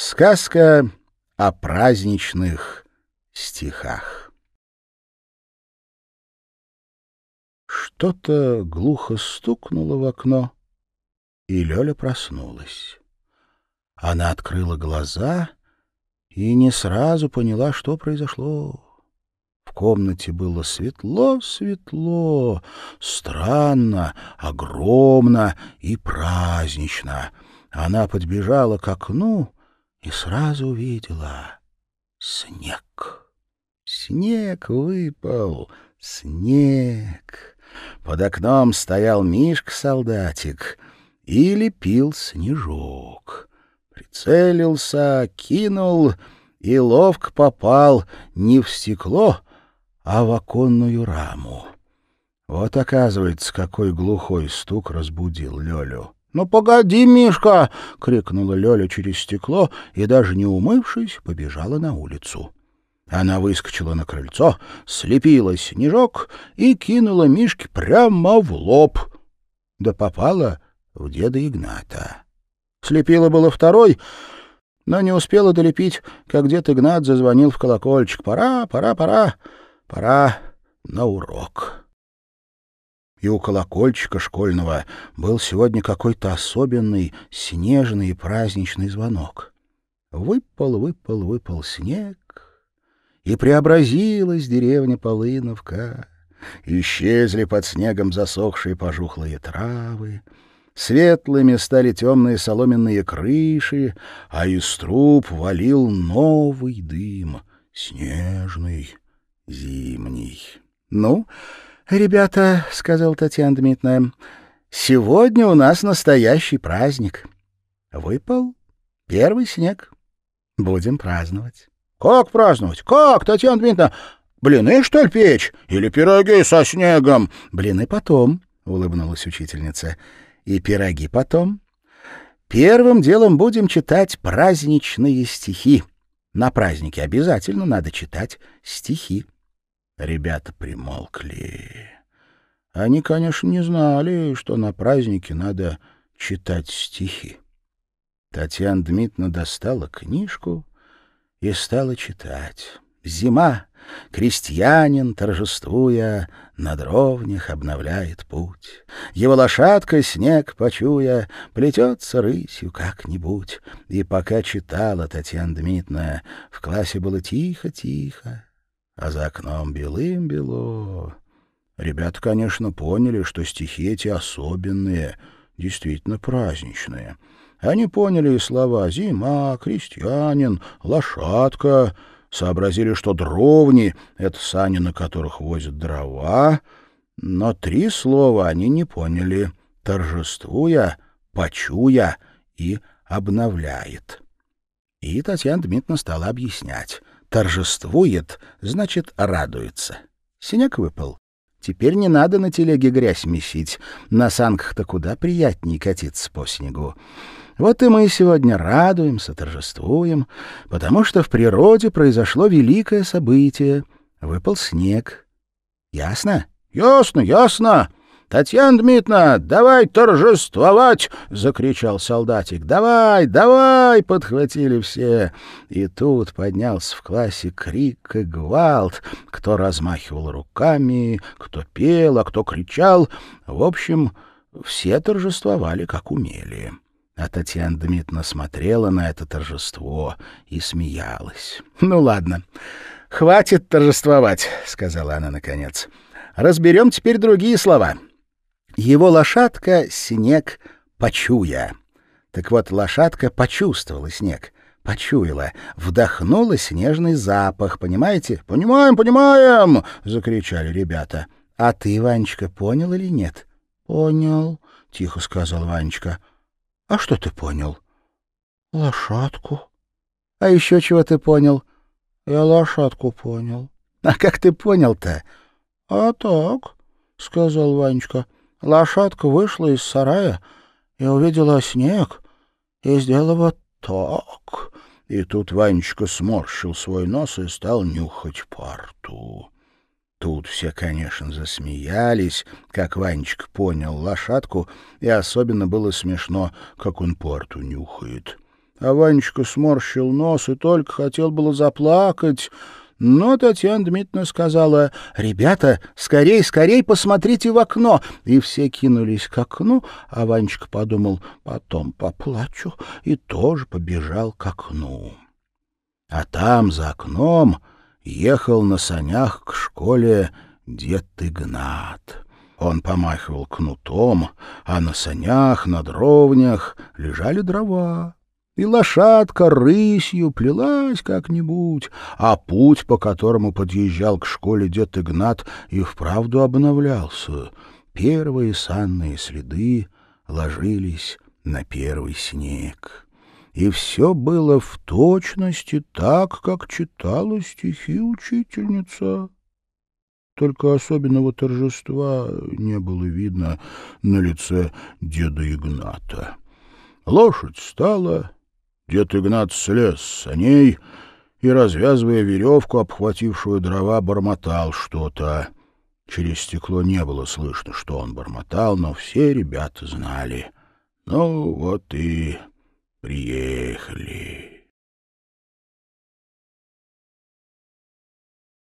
Сказка о праздничных стихах. Что-то глухо стукнуло в окно, и Лёля проснулась. Она открыла глаза и не сразу поняла, что произошло. В комнате было светло-светло, странно, огромно и празднично. Она подбежала к окну и сразу увидела снег. Снег выпал, снег. Под окном стоял Мишка-солдатик и лепил снежок. Прицелился, кинул и ловко попал не в стекло, а в оконную раму. Вот, оказывается, какой глухой стук разбудил Лёлю. «Ну, погоди, Мишка!» — крикнула Лёля через стекло и, даже не умывшись, побежала на улицу. Она выскочила на крыльцо, слепила снежок и кинула Мишке прямо в лоб. Да попала в деда Игната. Слепила было второй, но не успела долепить, как дед Игнат зазвонил в колокольчик. «Пора, пора, пора, пора на урок» и у колокольчика школьного был сегодня какой-то особенный снежный и праздничный звонок. Выпал, выпал, выпал снег, и преобразилась деревня Полыновка. Исчезли под снегом засохшие пожухлые травы, светлыми стали темные соломенные крыши, а из труб валил новый дым, снежный, зимний. Ну, «Ребята», — сказал Татьяна Дмитриевна, — «сегодня у нас настоящий праздник. Выпал первый снег. Будем праздновать». «Как праздновать? Как, Татьяна Дмитриевна? Блины, что ли, печь? Или пироги со снегом?» «Блины потом», — улыбнулась учительница. «И пироги потом. Первым делом будем читать праздничные стихи. На празднике обязательно надо читать стихи». Ребята примолкли. Они, конечно, не знали, что на празднике надо читать стихи. Татьяна Дмитриевна достала книжку и стала читать. «Зима, крестьянин, торжествуя, на дровнях обновляет путь. Его лошадка, снег почуя, плетется рысью как-нибудь». И пока читала Татьяна Дмитриевна, в классе было тихо-тихо, а за окном белым-бело. Ребята, конечно, поняли, что стихи эти особенные, действительно праздничные. Они поняли и слова «зима», «крестьянин», «лошадка», сообразили, что дровни — это сани, на которых возят дрова, но три слова они не поняли — торжествуя, почуя и обновляет. И Татьяна Дмитриевна стала объяснять торжествует, значит, радуется. Синяк выпал. Теперь не надо на телеге грязь месить. На санках-то куда приятнее катиться по снегу. Вот и мы сегодня радуемся, торжествуем, потому что в природе произошло великое событие. Выпал снег. Ясно? Ясно, ясно. «Татьяна Дмитриевна, давай торжествовать!» — закричал солдатик. «Давай, давай!» — подхватили все. И тут поднялся в классе крик и гвалт. Кто размахивал руками, кто пел, а кто кричал. В общем, все торжествовали, как умели. А Татьяна Дмитриевна смотрела на это торжество и смеялась. «Ну ладно, хватит торжествовать», — сказала она наконец. «Разберем теперь другие слова». Его лошадка снег почуя. Так вот, лошадка почувствовала снег, почуяла, вдохнула снежный запах, понимаете? «Понимаем, понимаем!» — закричали ребята. «А ты, Ванечка, понял или нет?» «Понял», — тихо сказал Ванечка. «А что ты понял?» «Лошадку». «А еще чего ты понял?» «Я лошадку понял». «А как ты понял-то?» «А так», — сказал Ванечка. Лошадка вышла из сарая и увидела снег, и сделала так. И тут Ванечка сморщил свой нос и стал нюхать парту. Тут все, конечно, засмеялись, как Ванечка понял лошадку, и особенно было смешно, как он парту нюхает. А Ванечка сморщил нос и только хотел было заплакать, но Татьяна Дмитриевна сказала, «Ребята, скорей, скорей посмотрите в окно!» И все кинулись к окну, а Ванечка подумал, «Потом поплачу», и тоже побежал к окну. А там, за окном, ехал на санях к школе дед Игнат. Он помахивал кнутом, а на санях, на дровнях лежали дрова и лошадка рысью плелась как-нибудь, а путь, по которому подъезжал к школе дед Игнат, и вправду обновлялся. Первые санные следы ложились на первый снег. И все было в точности так, как читала стихи учительница. Только особенного торжества не было видно на лице деда Игната. Лошадь стала Дед Игнат слез с саней и, развязывая веревку, обхватившую дрова, бормотал что-то. Через стекло не было слышно, что он бормотал, но все ребята знали. Ну, вот и приедем.